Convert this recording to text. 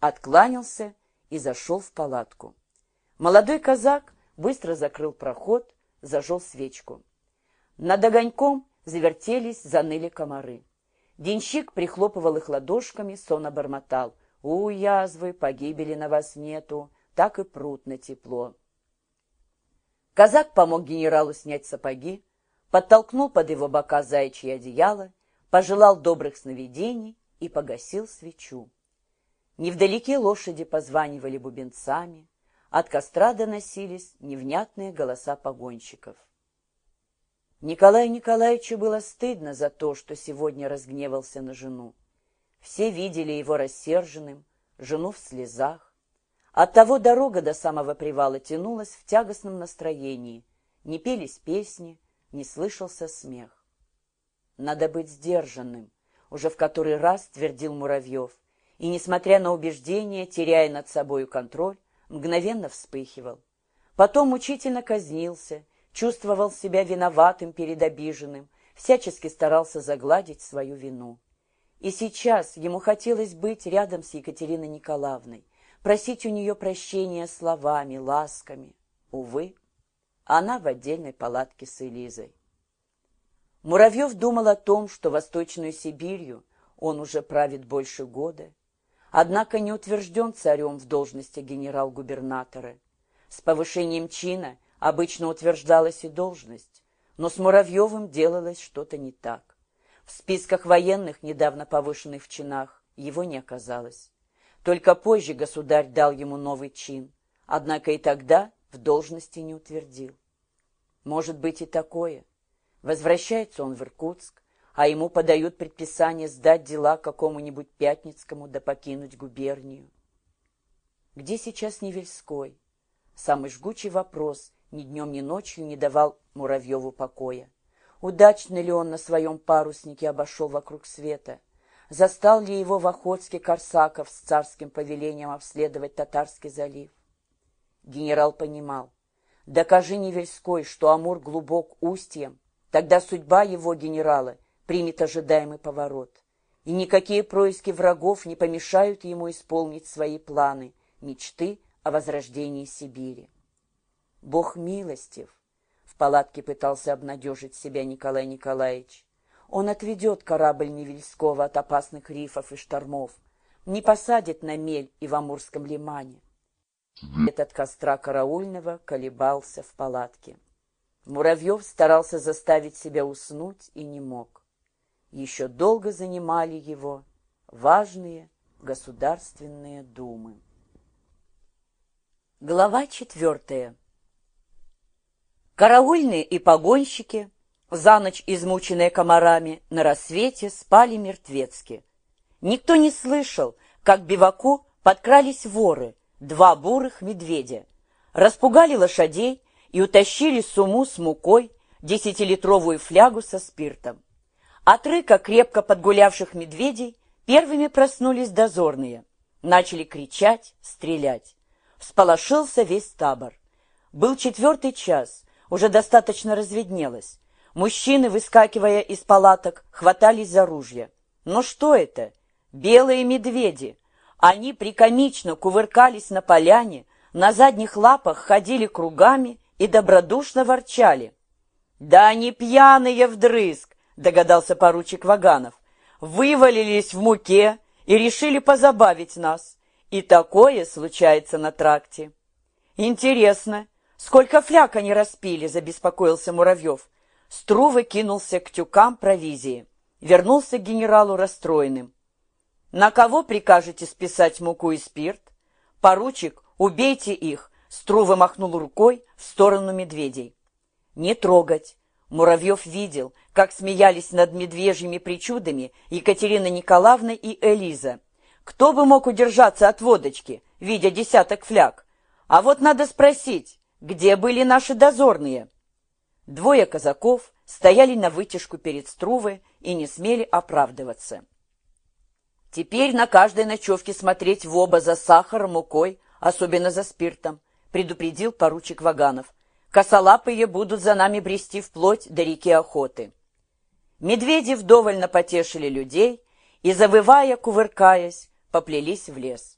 откланялся и зашел в палатку. Молодой казак быстро закрыл проход, зажег свечку. Над огоньком завертелись, заныли комары. Денщик прихлопывал их ладошками, сонно бормотал. «У, язвы, погибели на вас нету, так и прут на тепло». Казак помог генералу снять сапоги, подтолкнул под его бока заячье одеяло, пожелал добрых сновидений и погасил свечу. Невдалеке лошади позванивали бубенцами, от костра доносились невнятные голоса погонщиков. Николаю Николаевичу было стыдно за то, что сегодня разгневался на жену. Все видели его рассерженным, жену в слезах. Оттого дорога до самого привала тянулась в тягостном настроении. Не пелись песни, не слышался смех. Надо быть сдержанным, уже в который раз твердил Муравьев, и, несмотря на убеждения, теряя над собою контроль, мгновенно вспыхивал. Потом мучительно казнился — чувствовал себя виноватым перед обиженным, всячески старался загладить свою вину. И сейчас ему хотелось быть рядом с Екатериной Николаевной, просить у нее прощения словами, ласками. Увы, она в отдельной палатке с Элизой. Муравьев думал о том, что Восточную Сибирью он уже правит больше года, однако не утвержден царем в должности генерал-губернатора. С повышением чина – Обычно утверждалась и должность, но с Муравьевым делалось что-то не так. В списках военных, недавно повышенных в чинах, его не оказалось. Только позже государь дал ему новый чин, однако и тогда в должности не утвердил. Может быть и такое. Возвращается он в Иркутск, а ему подают предписание сдать дела какому-нибудь Пятницкому да покинуть губернию. Где сейчас Невельской? Самый жгучий вопрос, ни днем, ни ночью не давал Муравьеву покоя. Удачно ли он на своем паруснике обошел вокруг света? Застал ли его в Охотске Корсаков с царским повелением обследовать Татарский залив? Генерал понимал. Докажи Невельской, что Амур глубок устьем, тогда судьба его генерала примет ожидаемый поворот. И никакие происки врагов не помешают ему исполнить свои планы, мечты о возрождении Сибири. Бог милостив. В палатке пытался обнадежить себя Николай Николаевич. Он отведет корабль Невельского от опасных рифов и штормов, не посадит на мель и в Амурском лимане. Этот костра караульного колебался в палатке. Муравьев старался заставить себя уснуть и не мог. Еще долго занимали его важные государственные думы. Глава четвертая. Караульные и погонщики, за ночь измученные комарами, на рассвете спали мертвецки. Никто не слышал, как биваку подкрались воры, два бурых медведя, распугали лошадей и утащили суму с мукой, десятилитровую флягу со спиртом. От рыка крепко подгулявших медведей первыми проснулись дозорные, начали кричать, стрелять. Всполошился весь табор. Был четвертый час — уже достаточно разведнелось. Мужчины, выскакивая из палаток, хватались за ружья. Но что это? Белые медведи. Они прикомично кувыркались на поляне, на задних лапах ходили кругами и добродушно ворчали. «Да они пьяные вдрызг!» — догадался поручик Ваганов. «Вывалились в муке и решили позабавить нас. И такое случается на тракте. Интересно, «Сколько фляг они распили!» — забеспокоился Муравьев. Струвы кинулся к тюкам провизии. Вернулся к генералу расстроенным. «На кого прикажете списать муку и спирт?» «Поручик, убейте их!» Струвы махнул рукой в сторону медведей. «Не трогать!» Муравьев видел, как смеялись над медвежьими причудами Екатерина Николаевна и Элиза. Кто бы мог удержаться от водочки, видя десяток фляг? А вот надо спросить, где были наши дозорные? Двое казаков стояли на вытяжку перед Струвы и не смели оправдываться. Теперь на каждой ночевке смотреть в оба за сахаром, мукой, особенно за спиртом, предупредил поручик Ваганов. Косолапые будут за нами брести вплоть до реки Охоты. Медведи вдоволь потешили людей и, завывая, кувыркаясь, поплелись в лес.